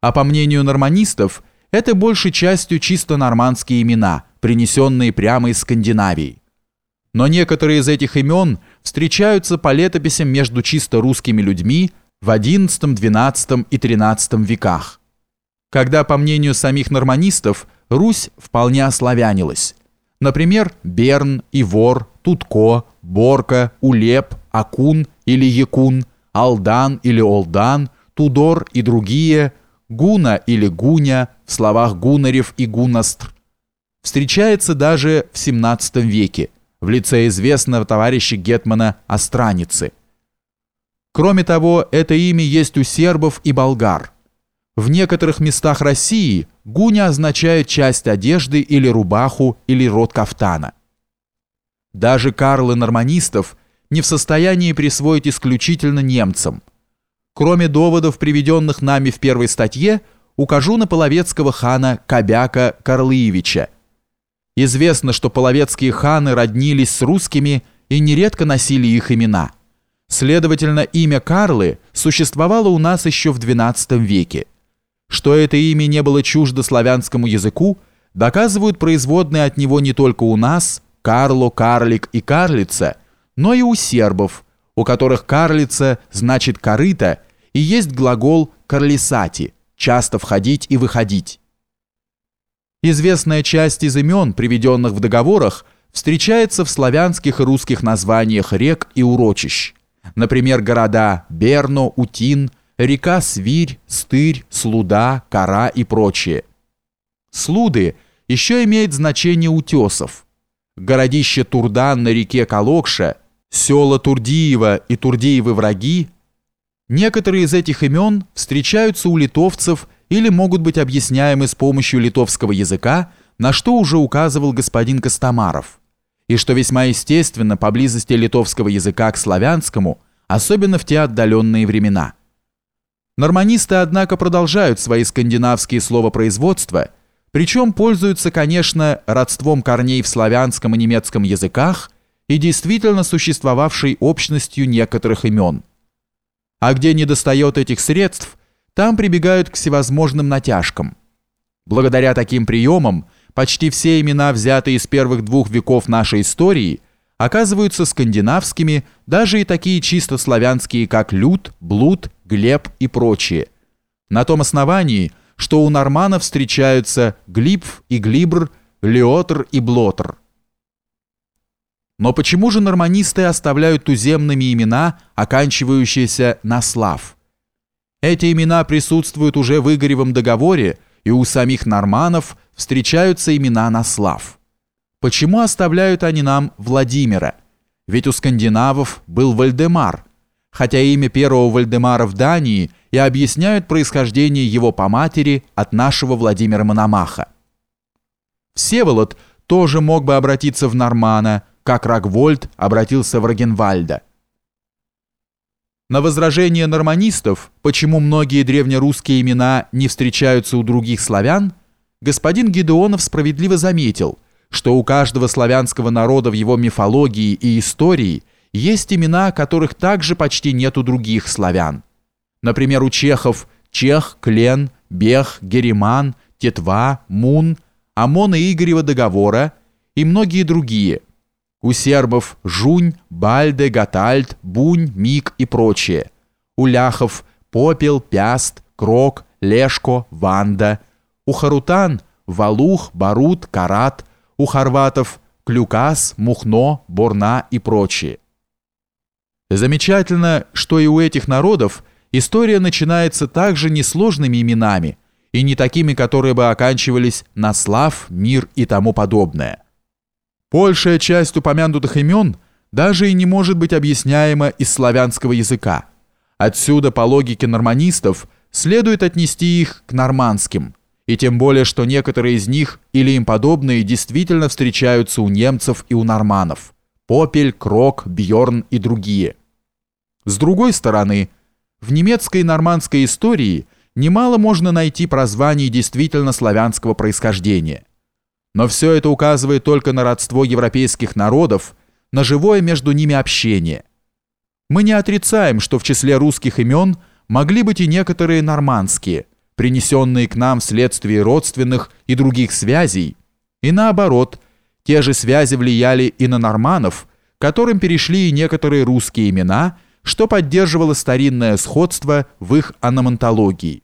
А по мнению норманистов, это большей частью чисто нормандские имена, принесенные прямо из Скандинавии. Но некоторые из этих имен встречаются по летописям между чисто русскими людьми в XI, XII и XIII веках. Когда, по мнению самих норманистов, Русь вполне ославянилась. Например, Берн, Ивор, Тутко, Борка, Улеп, Акун или Якун, Алдан или Олдан, Тудор и другие, Гуна или Гуня в словах Гунарев и Гунастр, встречается даже в XVII веке в лице известного товарища Гетмана Остраницы. Кроме того, это имя есть у сербов и болгар. В некоторых местах России гуня означает часть одежды или рубаху или рот кафтана. Даже Карлы норманистов не в состоянии присвоить исключительно немцам. Кроме доводов, приведенных нами в первой статье, укажу на половецкого хана Кобяка Карлыевича. Известно, что половецкие ханы роднились с русскими и нередко носили их имена. Следовательно, имя Карлы существовало у нас еще в XII веке. Что это имя не было чуждо славянскому языку, доказывают производные от него не только у нас, Карло, Карлик и Карлица, но и у сербов, у которых карлица значит корыто и есть глагол карлисати – часто входить и выходить. Известная часть из имен, приведенных в договорах, встречается в славянских и русских названиях рек и урочищ. Например, города Берно, Утин, река Свирь, Стырь, Слуда, Кора и прочее. Слуды еще имеет значение утесов. Городище Турдан на реке Калокша, села Турдиева и Турдиевы враги Некоторые из этих имен встречаются у литовцев или могут быть объясняемы с помощью литовского языка, на что уже указывал господин Костомаров, и что весьма естественно поблизости литовского языка к славянскому, особенно в те отдаленные времена. Норманисты, однако, продолжают свои скандинавские словопроизводства, причем пользуются, конечно, родством корней в славянском и немецком языках и действительно существовавшей общностью некоторых имен – а где недостает этих средств, там прибегают к всевозможным натяжкам. Благодаря таким приемам почти все имена, взятые из первых двух веков нашей истории, оказываются скандинавскими, даже и такие чисто славянские, как Люд, Блуд, Глеб и прочие. На том основании, что у норманов встречаются Глибф и Глибр, Леотр и Блотр. Но почему же норманисты оставляют туземными имена, оканчивающиеся на слав? Эти имена присутствуют уже в Игоревом договоре, и у самих норманов встречаются имена на слав. Почему оставляют они нам Владимира? Ведь у скандинавов был Вальдемар, хотя имя первого Вальдемара в Дании и объясняют происхождение его по матери от нашего Владимира Мономаха. Всеволод тоже мог бы обратиться в Нормана – как Рагвольд обратился в Рагенвальда. На возражение норманистов, почему многие древнерусские имена не встречаются у других славян, господин Гедеонов справедливо заметил, что у каждого славянского народа в его мифологии и истории есть имена, которых также почти нет у других славян. Например, у чехов Чех, Клен, Бех, Гериман, Тетва, Мун, Амона Игорева договора и многие другие – у сербов Жунь, Бальде, Гатальд, Бунь, Миг и прочее. У ляхов Попел, Пяст, Крок, Лешко, Ванда. У харутан Валух, Барут, Карат. У хорватов Клюкас, Мухно, Борна и прочие. Замечательно, что и у этих народов история начинается также несложными именами и не такими, которые бы оканчивались на слав, мир и тому подобное. Большая часть упомянутых имен даже и не может быть объясняема из славянского языка. Отсюда, по логике норманистов, следует отнести их к нормандским, и тем более, что некоторые из них или им подобные действительно встречаются у немцев и у норманов. Попель, Крок, Бьорн и другие. С другой стороны, в немецкой и нормандской истории немало можно найти прозваний действительно славянского происхождения. Но все это указывает только на родство европейских народов, на живое между ними общение. Мы не отрицаем, что в числе русских имен могли быть и некоторые нормандские, принесенные к нам вследствие родственных и других связей, и наоборот, те же связи влияли и на норманов, которым перешли и некоторые русские имена, что поддерживало старинное сходство в их аномантологии.